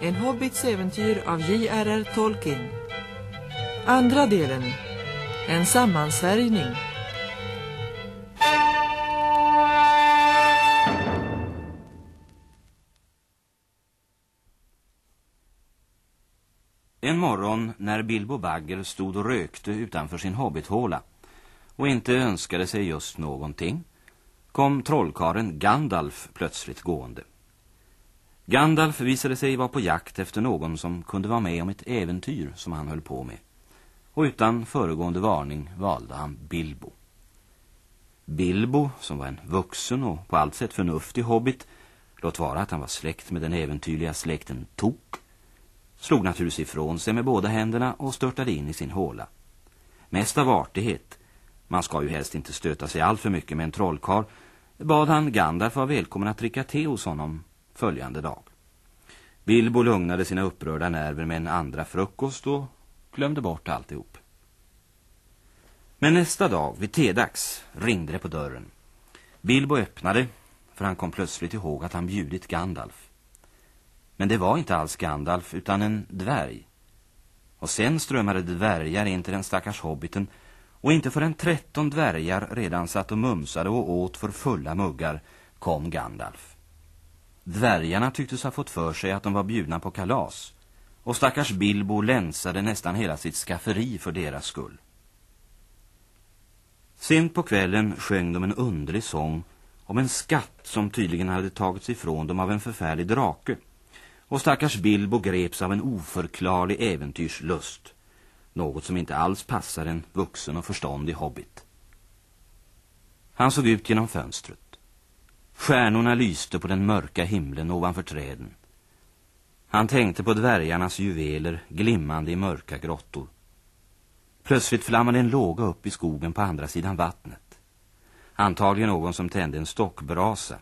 En hobbits äventyr av J.R.R. Tolkien. Andra delen, en sammansvärjning. En morgon när Bilbo Bagger stod och rökte utanför sin hobbithåla och inte önskade sig just någonting kom trollkaren Gandalf plötsligt gående. Gandalf visade sig vara på jakt efter någon som kunde vara med om ett äventyr som han höll på med. Och utan föregående varning valde han Bilbo. Bilbo, som var en vuxen och på allt sätt förnuftig hobbit, låt vara att han var släkt med den äventyrliga släkten Tok, slog naturligtvis ifrån sig med båda händerna och störtade in i sin håla. Mest av artighet, man ska ju helst inte stöta sig allt för mycket med en trollkar, bad han Gandalf vara välkommen att dricka te hos honom följande dag. Bilbo lugnade sina upprörda nerver med en andra frukost och glömde bort alltihop. Men nästa dag, vid tedags, ringde det på dörren. Bilbo öppnade, för han kom plötsligt ihåg att han bjudit Gandalf. Men det var inte alls Gandalf, utan en dvärg. Och sen strömmade dvärgar in till den stackars hobbiten, och inte förrän tretton dvärgar redan satt och mumsade och åt för fulla muggar kom Gandalf. Dvärgarna tycktes ha fått för sig att de var bjudna på kalas, och stackars Bilbo länsade nästan hela sitt skafferi för deras skull. Sent på kvällen sjöng de en underlig sång om en skatt som tydligen hade tagits ifrån dem av en förfärlig drake. Och stackars Bilbo greps av en oförklarlig äventyrslust. Något som inte alls passar en vuxen och förståndig hobbit. Han såg ut genom fönstret. Stjärnorna lyste på den mörka himlen ovanför träden. Han tänkte på dvärgarnas juveler glimmande i mörka grottor. Plötsligt flammade en låga upp i skogen på andra sidan vattnet. Antagligen någon som tände en stockbrasa.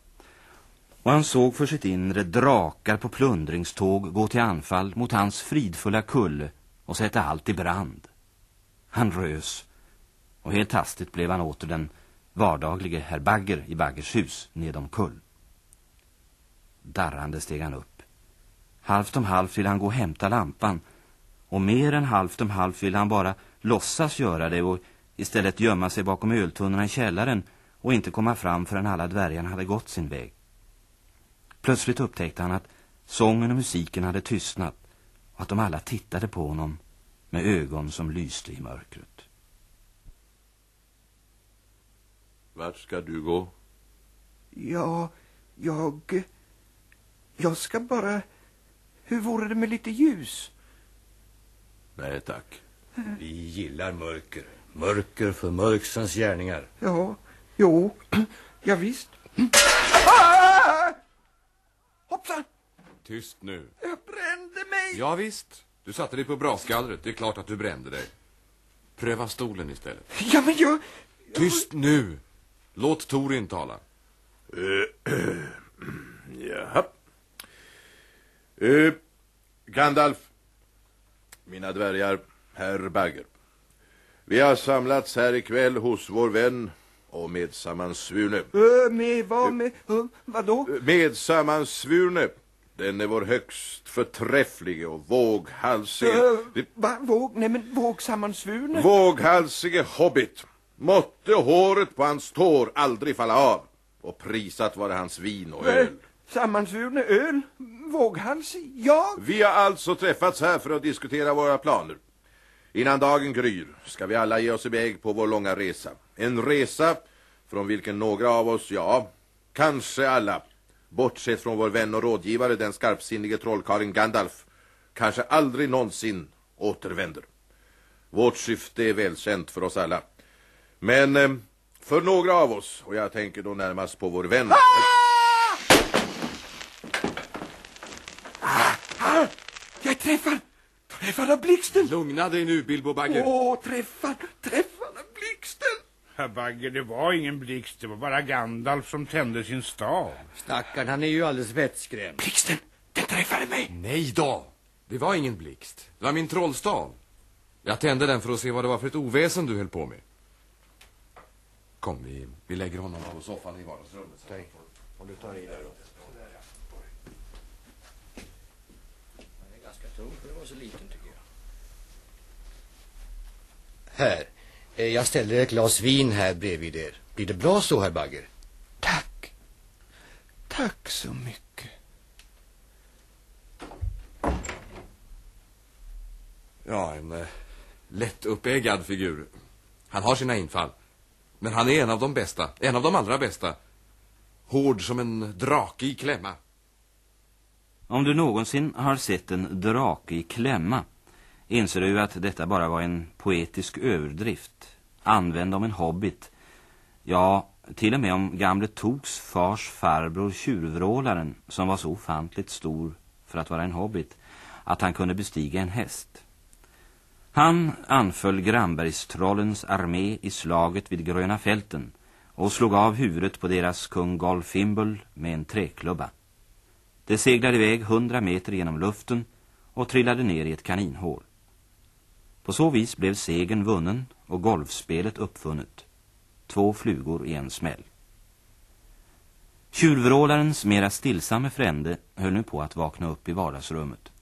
Och han såg för sitt inre drakar på plundringståg gå till anfall mot hans fridfulla kulle och sätta allt i brand. Han rös och helt hastigt blev han åter den vardaglige herr Bagger i Baggers hus nedomkull. Darrande steg han upp. Halvt om halvt ville han gå och hämta lampan och mer än halvt om halvt ville han bara låtsas göra det och istället gömma sig bakom öltunnorna i källaren och inte komma fram förrän alla dvärgarna hade gått sin väg. Plötsligt upptäckte han att sången och musiken hade tystnat och att de alla tittade på honom med ögon som lyste i mörkret. Vart ska du gå? Ja, jag... Jag ska bara... Hur vore det med lite ljus? Nej, tack. Vi gillar mörker. Mörker för mörksens gärningar. Ja, jo, ja visst. Ah! Hoppsan! Tyst nu. Jag brände mig! Ja, visst. Du satte dig på brasgallret. Det är klart att du brände dig. Pröva stolen istället. Ja, men jag... Tyst nu! Låt Torin tala. Jaha. Uh, Gandalf, mina dvärgar, herr Bagger. Vi har samlats här ikväll hos vår vän och medsammansvurne. Uh, med vad? Med, uh, vadå? Medsammansvurne. Den är vår högst förträfflige och våghalsige... Uh, va, våg? Nej, men vågsammansvurne? Våghalsige hobbit. Måtte håret på hans tår aldrig falla av. Och prisat vare hans vin och öl. Sammansvurne öl? Våghalsig? Ja. Vi har alltså träffats här för att diskutera våra planer. Innan dagen gryr ska vi alla ge oss iväg på vår långa resa. En resa från vilken några av oss, ja, kanske alla, bortsett från vår vän och rådgivare, den skarpsinnige trollkaren Gandalf, kanske aldrig någonsin återvänder. Vårt syfte är välkänt för oss alla. Men eh, för några av oss, och jag tänker då närmast på vår vän... Ah! Ah! Jag träffar! Träffad av blixten! Lugna dig nu, Bilbo Bagger. Åh, träffad! Träffad av blixten! Herr Bagger, det var ingen blixt, det var bara Gandalf som tände sin stav. Stackarn, han är ju alldeles vettskrämd. Blixten, den träffade mig! Nej då! Det var ingen blixt. Det var min trollstav. Jag tände den för att se vad det var för ett oväsen du höll på med. Kom, vi, vi lägger honom på soffan i vardagsrummet. Om du tar i där då. så liten tycker jag. Här. Eh, Jag ställer ett glas vin här bredvid er. Blir det bra så, herr Bagger? Tack. Tack så mycket. Ja, en eh, lättuppeggad figur. Han har sina infall. Men han är en av de bästa. En av de allra bästa. Hård som en drake i klämma. Om du någonsin har sett en drake i klämma inser du att detta bara var en poetisk överdrift, använd om en hobbit. Ja, till och med om gamle Toks fars farbror tjurvrålaren som var så ofantligt stor för att vara en hobbit att han kunde bestiga en häst. Han anföll Granbergstrollens armé i slaget vid Gröna fälten och slog av huvudet på deras kung Golfimbul med en träklubba. Det seglade iväg hundra meter genom luften och trillade ner i ett kaninhål. På så vis blev segern vunnen och golfspelet uppfunnet. Två flugor i en smäll. Tjurvrålarens mera stillsamme frände höll nu på att vakna upp i vardagsrummet.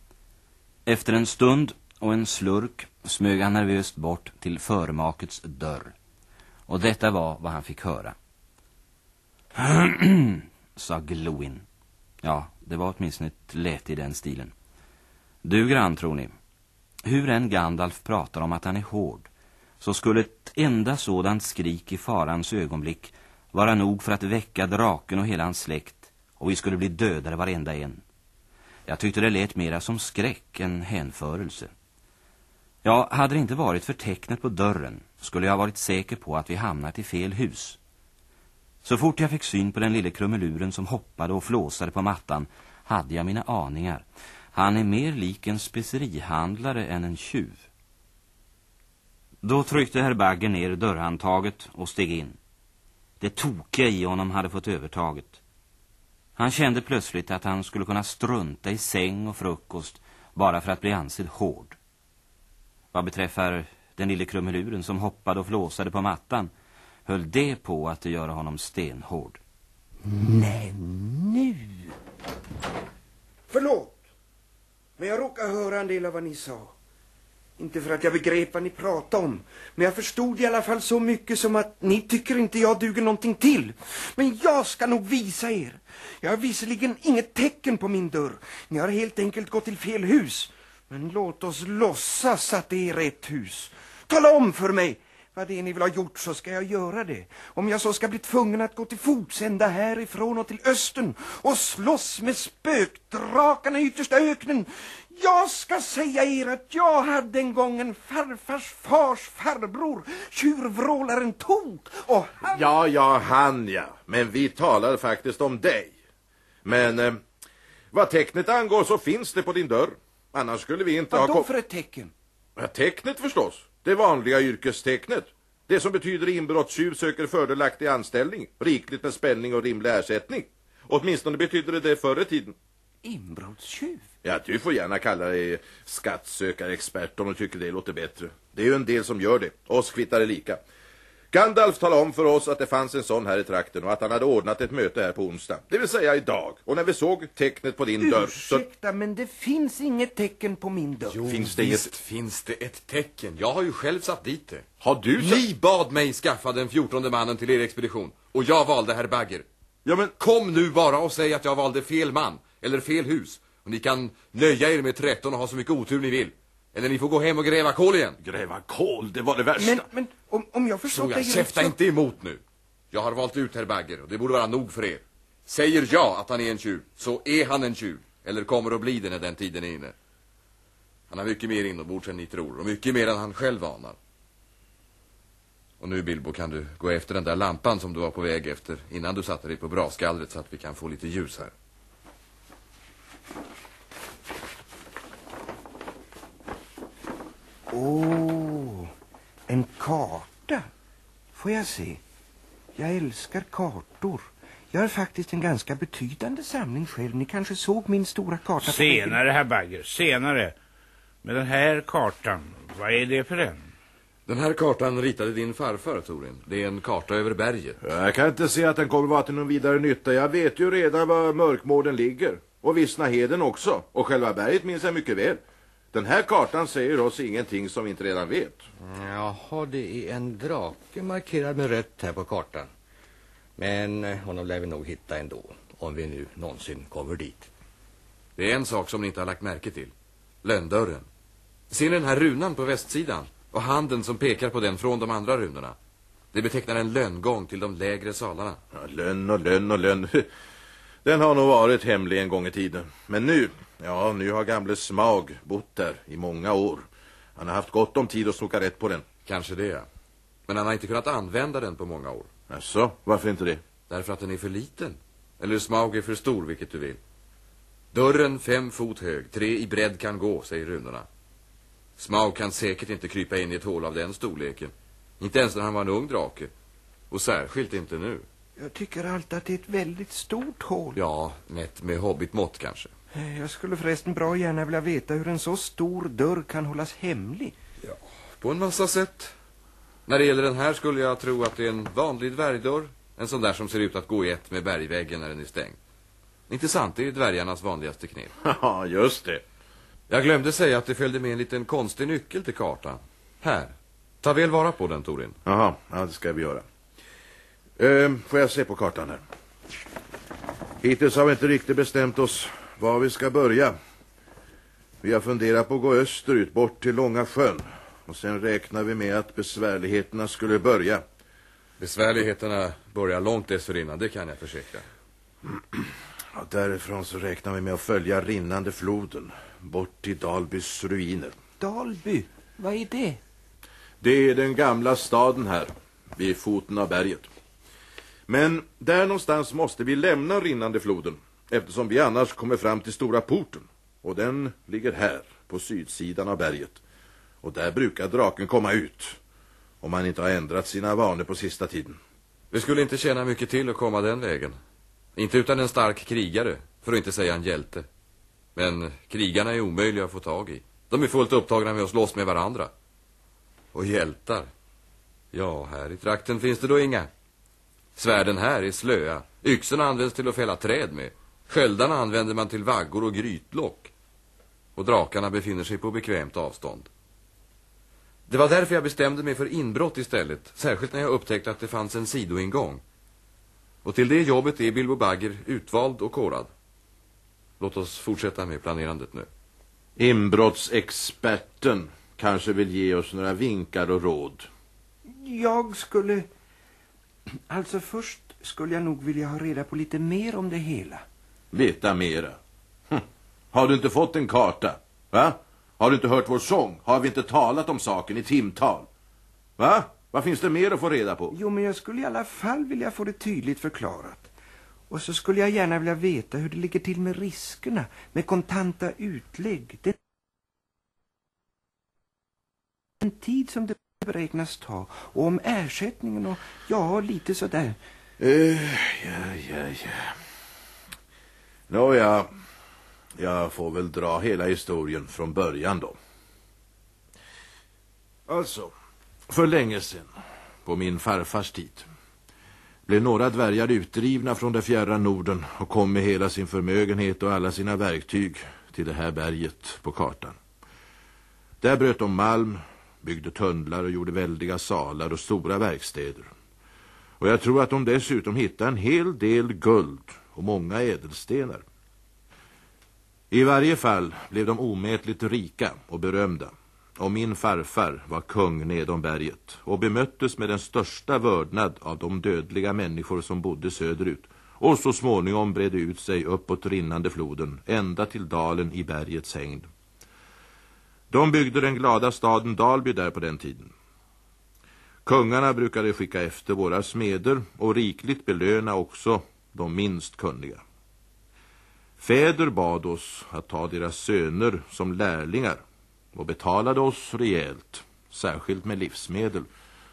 Efter en stund och en slurk smög han nervöst bort till förmakets dörr. Och detta var vad han fick höra. sa Glowin. Ja, det var åtminstone ett läte i den stilen. Du grann, tror ni. Hur en Gandalf pratar om att han är hård, så skulle ett enda sådant skrik i farans ögonblick vara nog för att väcka draken och hela hans släkt, och vi skulle bli dödare varenda en. Jag tyckte det lät mera som skräck än hänförelse. Ja, hade det inte varit för tecknet på dörren skulle jag varit säker på att vi hamnat i fel hus. Så fort jag fick syn på den lille krumeluren som hoppade och flåsade på mattan hade jag mina aningar. Han är mer lik en specerihandlare än en tjuv. Då tryckte herr Bagger ner dörrhandtaget och steg in. Det tokiga i honom hade fått övertaget. Han kände plötsligt att han skulle kunna strunta i säng och frukost bara för att bli ansedd hård. Vad beträffar den lille krumeluren som hoppade och flåsade på mattan höll det på att göra honom stenhård. Nej, nu. Förlåt. Men jag råkade höra en del av vad ni sa. Inte för att jag begrep vad ni pratade om. Men jag förstod i alla fall så mycket som att ni tycker inte jag duger någonting till. Men jag ska nog visa er. Jag har visserligen inget tecken på min dörr. Ni har helt enkelt gått till fel hus. Men låt oss låtsas att det är rätt hus. Tala om för mig vad det är ni vill ha gjort så ska jag göra det. Om jag så ska bli tvungen att gå till fots ända härifrån och till östen och slåss med spökdrakarna i yttersta öknen. Jag ska säga er att jag hade en gång en farfars fars farbror, tjurvrålaren Tok, och han... Ja, ja, han ja. Men vi talar faktiskt om dig. Men eh, vad tecknet angår så finns det på din dörr. Annars skulle vi inte Vad ha... då kom- för ett tecken? Ja, tecknet förstås. Det vanliga yrkestecknet. Det som betyder inbrottstjuv söker fördelaktig anställning, rikligt med spänning och rimlig ersättning. Åtminstone betyder det det förr i tiden. Inbrottstjuv? Ja, du får gärna kalla dig skattsökarexpert om du tycker det låter bättre. Det är ju en del som gör det. Oss kvittar det lika. Gandalf talade om för oss att det fanns en sån här i trakten och att han hade ordnat ett möte här på onsdag. Det vill säga idag. Och när vi såg tecknet på din dörr så... Ursäkta, men det finns inget tecken på min dörr. Jo, Finns det visst inget- finns det ett tecken. Jag har ju själv satt dit det. Har du. Ni bad mig skaffa den fjortonde mannen till er expedition. Och jag valde herr Bagger. Ja, men... Kom nu bara och säg att jag valde fel man. Eller fel hus. Och ni kan nöja er med 13 och ha så mycket otur ni vill. Eller ni får gå hem och gräva kol igen. Gräva kol, det var det värsta. Men, men om, om jag förstått dig käfta så... inte emot nu. Jag har valt ut herr Bagger och det borde vara nog för er. Säger jag att han är en tjuv, så är han en tjuv. Eller kommer att bli det när den tiden är inne. Han har mycket mer inombords än ni tror och mycket mer än han själv anar. Och nu Bilbo kan du gå efter den där lampan som du var på väg efter innan du satte dig på braskallret så att vi kan få lite ljus här. Åh, en karta. Får jag se? Jag älskar kartor. Jag har faktiskt en ganska betydande samling själv. Ni kanske såg min stora karta? Senare, herr Bagger, senare. Med den här kartan, vad är det för en? Den här kartan ritade din farfar, Torin. Det är en karta över berget. Jag kan inte se att den kommer vara till någon vidare nytta. Jag vet ju redan var mörkmården ligger. Och Vissnaheden också. Och själva berget minns jag mycket väl. Den här kartan säger oss ingenting som vi inte redan vet. Jaha, det är en drake markerad med rött här på kartan. Men eh, honom lär vi nog hitta ändå, om vi nu någonsin kommer dit. Det är en sak som ni inte har lagt märke till. Lönndörren. Ser ni den här runan på västsidan? Och handen som pekar på den från de andra runorna. Det betecknar en lönngång till de lägre salarna. Ja, lönn och lönn och lönn. Den har nog varit hemlig en gång i tiden. Men nu, ja nu har gamle Smag bott där i många år. Han har haft gott om tid att snoka rätt på den. Kanske det, ja. Men han har inte kunnat använda den på många år. Alltså, varför inte det? Därför att den är för liten. Eller Smaug är för stor, vilket du vill. Dörren fem fot hög, tre i bredd kan gå, säger runorna. Smaug kan säkert inte krypa in i ett hål av den storleken. Inte ens när han var en ung drake. Och särskilt inte nu. Jag tycker alltid att det är ett väldigt stort hål. Ja, mätt med hobbitmått kanske. Eh, Jag skulle förresten bra gärna vilja veta hur en så stor dörr kan hållas hemlig. På en massa sätt. När det gäller den här skulle jag tro att det är en vanlig dvärgdörr. En sån där som ser ut att gå i ett med bergväggen när den är stängd. Inte sant, det är dvärgarnas vanligaste knep. Ja, just det. Jag glömde säga att det följde med en liten konstig nyckel till kartan. Här. Ta väl vara på den, Torin. Jaha, ja, det ska vi göra. Ehm, får jag se på kartan här? Hittills har vi inte riktigt bestämt oss var vi ska börja. Vi har funderat på att gå österut, bort till Långa sjön. Och sen räknar vi med att besvärligheterna skulle börja. Besvärligheterna börjar långt dessförinnan, det kan jag försäkra. Ja, därifrån så räknar vi med att följa rinnande floden, bort till Dalbys ruiner. Dalby, vad är det? Det är den gamla staden här, vid foten av berget. Men där någonstans måste vi lämna rinnande floden, eftersom vi annars kommer fram till Stora porten. Och den ligger här, på sydsidan av berget. Och där brukar draken komma ut, om han inte har ändrat sina vanor på sista tiden. Vi skulle inte tjäna mycket till att komma den vägen. Inte utan en stark krigare, för att inte säga en hjälte. Men krigarna är omöjliga att få tag i. De är fullt upptagna med att slåss med varandra. Och hjältar. Ja, här i trakten finns det då inga. Svärden här är slöa. Yxorna används till att fälla träd med. Sköldarna använder man till vaggor och grytlock. Och drakarna befinner sig på bekvämt avstånd. Det var därför jag bestämde mig för inbrott istället. Särskilt när jag upptäckte att det fanns en sidoingång. Och till det jobbet är Bilbo Bagger utvald och korad. Låt oss fortsätta med planerandet nu. Inbrottsexperten kanske vill ge oss några vinkar och råd. Jag skulle... Alltså först skulle jag nog vilja ha reda på lite mer om det hela. Veta mera. Hm. Har du inte fått en karta? Va? Har du inte hört vår sång? Har vi inte talat om saken i timtal? Va? Vad finns det mer att få reda på? Jo, men jag skulle i alla fall vilja få det tydligt förklarat. Och så skulle jag gärna vilja veta hur det ligger till med riskerna, med kontanta utlägg. Den, den tid som det beräknas ta och om ersättningen och ja, lite sådär. Uh, ja, ja, ja. Nåja, jag får väl dra hela historien från början då. Alltså, för länge sedan, på min farfars tid, blev några dvärgar utdrivna från det fjärra Norden och kom med hela sin förmögenhet och alla sina verktyg till det här berget på kartan. Där bröt de malm, byggde tunnlar och gjorde väldiga salar och stora verkstäder. Och jag tror att de dessutom hittade en hel del guld och många ädelstenar. I varje fall blev de omätligt rika och berömda. Och min farfar var kung nedom berget och bemöttes med den största vördnad av de dödliga människor som bodde söderut och så småningom bredde ut sig uppåt rinnande floden ända till dalen i bergets hängd. De byggde den glada staden Dalby där på den tiden. Kungarna brukade skicka efter våra smeder och rikligt belöna också de minst kunniga. Fäder bad oss att ta deras söner som lärlingar och betalade oss rejält, särskilt med livsmedel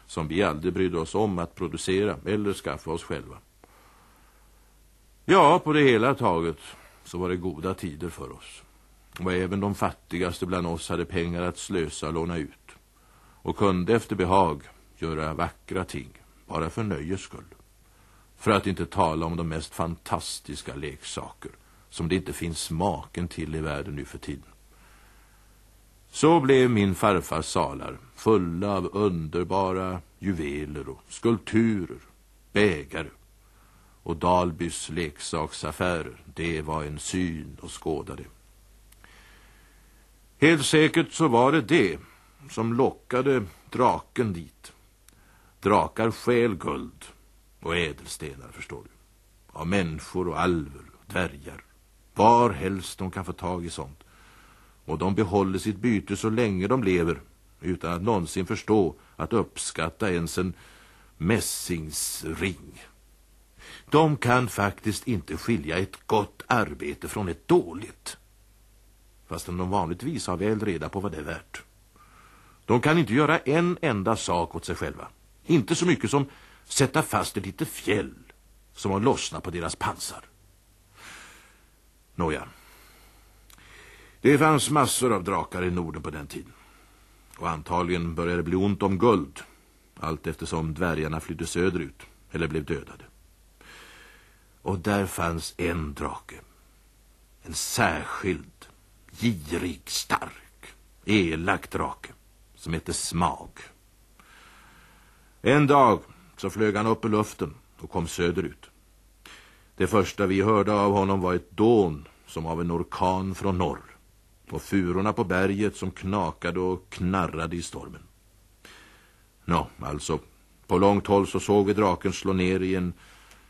som vi aldrig brydde oss om att producera eller skaffa oss själva. Ja, på det hela taget så var det goda tider för oss. Och även de fattigaste bland oss hade pengar att slösa och låna ut och kunde efter behag göra vackra ting, bara för nöjes skull. För att inte tala om de mest fantastiska leksaker som det inte finns smaken till i världen nu för tiden. Så blev min farfars salar fulla av underbara juveler och skulpturer, bägare. Och Dalbys leksaksaffärer, det var en syn och skådade. Helt säkert så var det det som lockade draken dit. Drakar skäl guld och ädelstenar, förstår du. Av människor och alver, dvärgar. Var helst de kan få tag i sånt. Och de behåller sitt byte så länge de lever utan att någonsin förstå att uppskatta ens en mässingsring. De kan faktiskt inte skilja ett gott arbete från ett dåligt. Fastän de vanligtvis har väl reda på vad det är värt. De kan inte göra en enda sak åt sig själva. Inte så mycket som sätta fast ett litet fjäll som har lossnat på deras pansar. Nåja. Det fanns massor av drakar i Norden på den tiden. Och antagligen började det bli ont om guld allt eftersom dvärgarna flydde söderut eller blev dödade. Och där fanns en drake. En särskild, girig, stark, elak drake som hette Smag. En dag så flög han upp i luften och kom söderut. Det första vi hörde av honom var ett dån som av en orkan från norr och furorna på berget som knakade och knarrade i stormen. Nå, alltså, på långt håll så såg vi draken slå ner i en,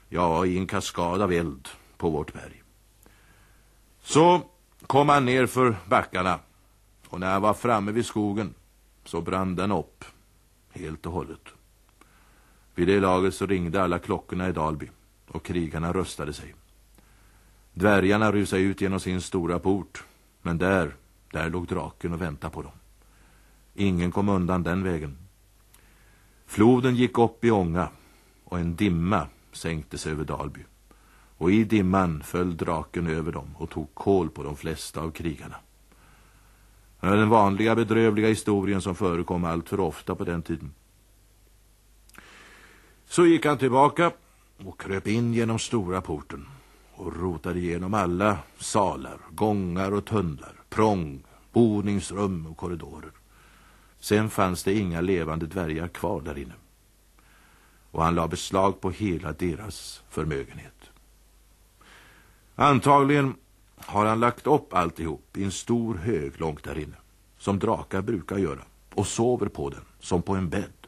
ja, i en kaskad av eld på vårt berg. Så kom han ner för backarna och när han var framme vid skogen så brann den upp helt och hållet. Vid det laget så ringde alla klockorna i Dalby och krigarna röstade sig. Dvärgarna rusade ut genom sin stora port men där, där låg draken och väntade på dem. Ingen kom undan den vägen. Floden gick upp i ånga och en dimma sänkte sig över Dalby. Och i dimman föll draken över dem och tog kål på de flesta av krigarna. Den vanliga bedrövliga historien som förekom allt för ofta på den tiden. Så gick han tillbaka och kröp in genom stora porten och rotade igenom alla salar, gångar och tunnlar, prång, boningsrum och korridorer. Sen fanns det inga levande dvärgar kvar där inne. Och han la beslag på hela deras förmögenhet. Antagligen har han lagt upp alltihop i en stor hög långt där inne, som drakar brukar göra, och sover på den, som på en bädd.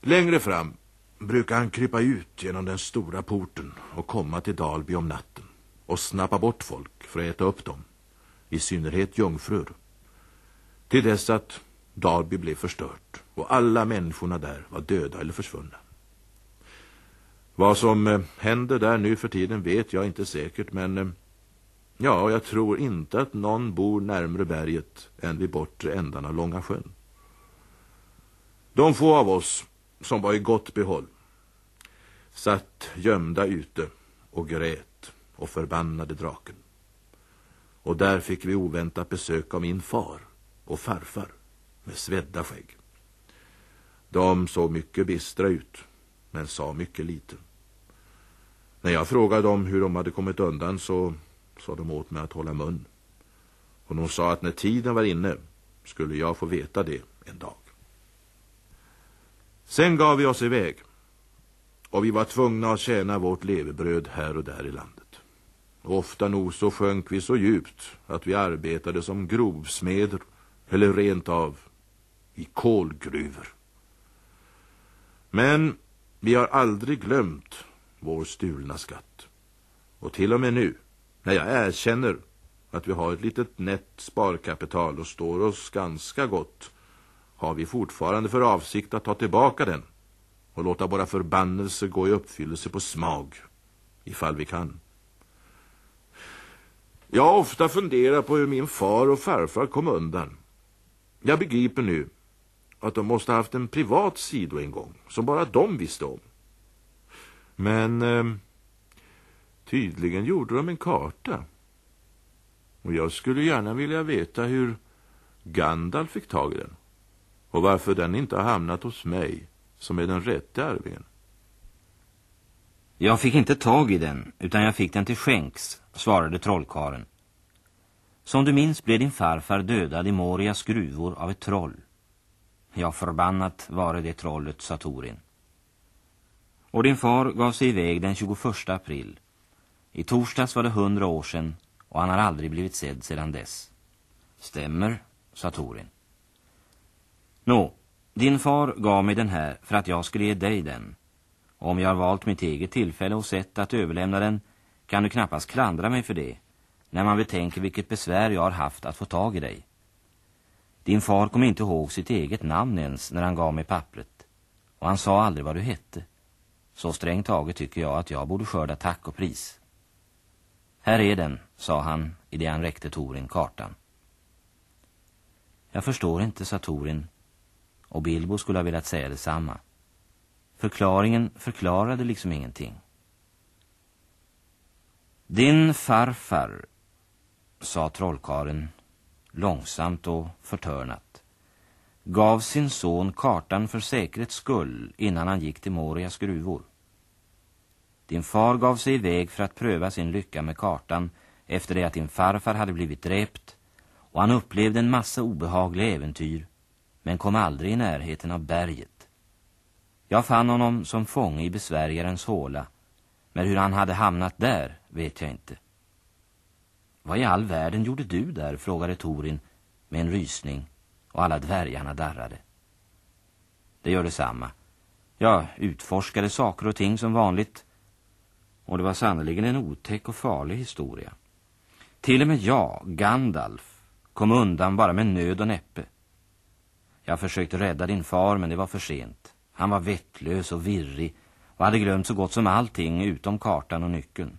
Längre fram brukar han krypa ut genom den stora porten och komma till Dalby om natten och snappa bort folk för att äta upp dem, i synnerhet jungfrur. Till dess att Dalby blev förstört och alla människorna där var döda eller försvunna. Vad som eh, händer där nu för tiden vet jag inte säkert men eh, ja, jag tror inte att någon bor närmre berget än vid bortre ändan av Långa sjön. De få av oss som var i gott behåll satt gömda ute och grät och förbannade draken. Och där fick vi oväntat besök av min far och farfar med svedda skägg. De såg mycket bistra ut, men sa mycket lite. När jag frågade dem hur de hade kommit undan så sa de åt mig att hålla mun. Och de sa att när tiden var inne skulle jag få veta det en dag. Sen gav vi oss iväg och vi var tvungna att tjäna vårt levebröd här och där i landet. Och ofta nog så sjönk vi så djupt att vi arbetade som grovsmeder eller rent av i kolgruvor. Men vi har aldrig glömt vår stulna skatt. Och till och med nu, när jag erkänner att vi har ett litet nätt sparkapital och står oss ganska gott, har vi fortfarande för avsikt att ta tillbaka den och låta våra förbannelser gå i uppfyllelse på smag, ifall vi kan. Jag har ofta funderat på hur min far och farfar kom undan. Jag begriper nu att de måste ha haft en privat sido en gång, som bara de visste om. Men eh, tydligen gjorde de en karta. Och jag skulle gärna vilja veta hur Gandalf fick tag i den. Och varför den inte har hamnat hos mig, som är den rätte arvingen. Jag fick inte tag i den, utan jag fick den till skänks, svarade trollkaren. Som du minns blev din farfar dödad i Morias gruvor av ett troll. Ja, förbannat var det trollet, sa Torin. Och din far gav sig iväg den 21 april. I torsdags var det hundra år sedan och han har aldrig blivit sedd sedan dess. Stämmer, sa Torin. Nå, din far gav mig den här för att jag skulle ge dig den. Och om jag har valt mitt eget tillfälle och sätt att överlämna den kan du knappast klandra mig för det när man betänker vilket besvär jag har haft att få tag i dig. Din far kom inte ihåg sitt eget namn ens när han gav mig pappret. Och han sa aldrig vad du hette. Så strängt taget tycker jag att jag borde skörda tack och pris. Här är den, sa han i det han räckte Torin kartan. Jag förstår inte, sa Torin. Och Bilbo skulle ha velat säga detsamma. Förklaringen förklarade liksom ingenting. Din farfar, sa trollkaren långsamt och förtörnat, gav sin son kartan för säkerhets skull innan han gick till Morias gruvor. Din far gav sig iväg för att pröva sin lycka med kartan efter det att din farfar hade blivit dräpt och han upplevde en massa obehagliga äventyr men kom aldrig i närheten av berget. Jag fann honom som fånge i besvärjarens håla men hur han hade hamnat där vet jag inte. Vad i all världen gjorde du där, frågade Torin med en rysning och alla dvärgarna darrade. Det gör detsamma. Jag utforskade saker och ting som vanligt och det var sannoliken en otäck och farlig historia. Till och med jag, Gandalf, kom undan bara med nöd och näppe. Jag försökte rädda din far men det var för sent. Han var vettlös och virrig och hade glömt så gott som allting utom kartan och nyckeln.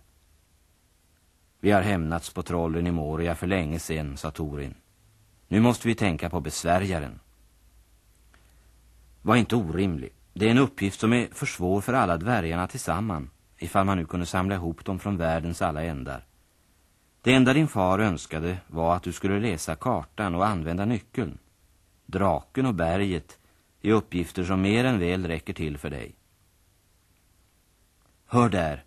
Vi har hämnats på trollen i Moria för länge sedan, sa Torin. Nu måste vi tänka på besvärjaren. Var inte orimlig. Det är en uppgift som är för svår för alla dvärgarna tillsammans, ifall man nu kunde samla ihop dem från världens alla ändar. Det enda din far önskade var att du skulle läsa kartan och använda nyckeln. Draken och berget är uppgifter som mer än väl räcker till för dig. Hör där,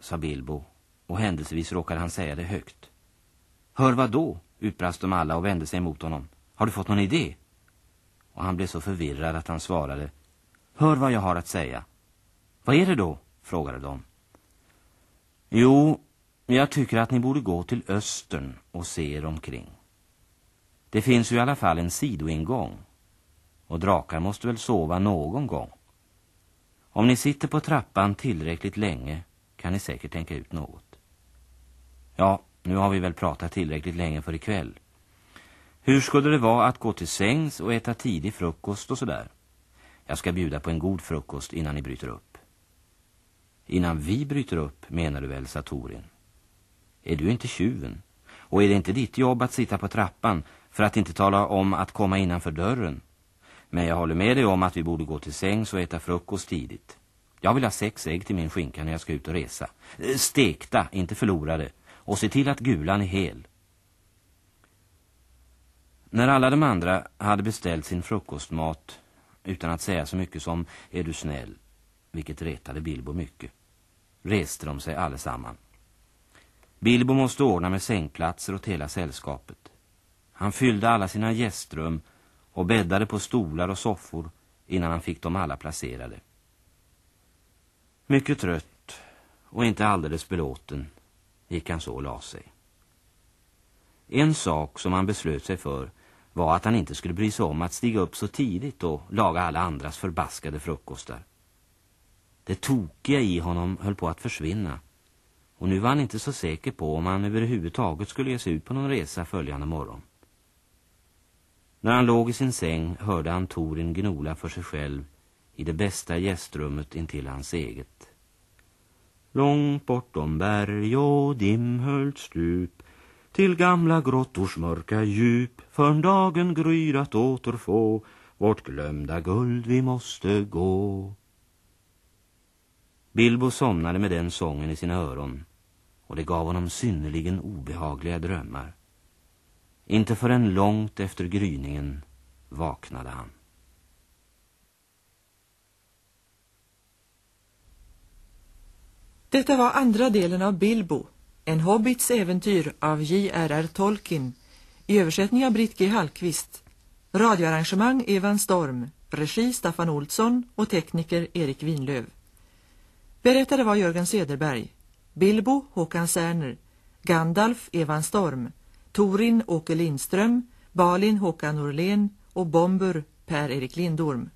sa Bilbo och händelsevis råkade han säga det högt. Hör vad då? utbrast de alla och vände sig mot honom. Har du fått någon idé? Och han blev så förvirrad att han svarade. Hör vad jag har att säga. Vad är det då? frågade de. Jo, jag tycker att ni borde gå till östern och se er omkring. Det finns ju i alla fall en sidoingång. Och drakar måste väl sova någon gång. Om ni sitter på trappan tillräckligt länge kan ni säkert tänka ut något. Ja, nu har vi väl pratat tillräckligt länge för ikväll. Hur skulle det vara att gå till sängs och äta tidig frukost och sådär? Jag ska bjuda på en god frukost innan ni bryter upp. Innan vi bryter upp, menar du väl, Satorin? Är du inte tjuven? Och är det inte ditt jobb att sitta på trappan för att inte tala om att komma innanför dörren? Men jag håller med dig om att vi borde gå till sängs och äta frukost tidigt. Jag vill ha sex ägg till min skinka när jag ska ut och resa. Eh, stekta, inte förlorade. Och se till att gulan är hel. När alla de andra hade beställt sin frukostmat utan att säga så mycket som är du snäll, vilket retade Bilbo mycket, reste de sig allesamman. Bilbo måste ordna med sängplatser åt hela sällskapet. Han fyllde alla sina gästrum och bäddade på stolar och soffor innan han fick dem alla placerade. Mycket trött och inte alldeles belåten gick han så och la sig. En sak som han beslöt sig för var att han inte skulle bry sig om att stiga upp så tidigt och laga alla andras förbaskade frukostar. Det tokiga i honom höll på att försvinna och nu var han inte så säker på om han överhuvudtaget skulle ge sig ut på någon resa följande morgon. När han låg i sin säng hörde han Torin gnola för sig själv i det bästa gästrummet intill hans eget. Långt bortom berg och dimhöljt stup till gamla grottors mörka djup för dagen gryr att återfå vårt glömda guld vi måste gå. Bilbo somnade med den sången i sina öron och det gav honom synnerligen obehagliga drömmar. Inte förrän långt efter gryningen vaknade han. Detta var andra delen av Bilbo, En hobbits äventyr av J.R.R. Tolkien i översättning av Britt G. Hallqvist. Radioarrangemang Evan Storm, regi Staffan Olsson och tekniker Erik Winlöv. Berättade var Jörgen Sederberg, Bilbo Håkan Särner, Gandalf Evan Storm, Torin Åke Lindström, Balin Håkan Norlén och Bomber Per-Erik Lindorm.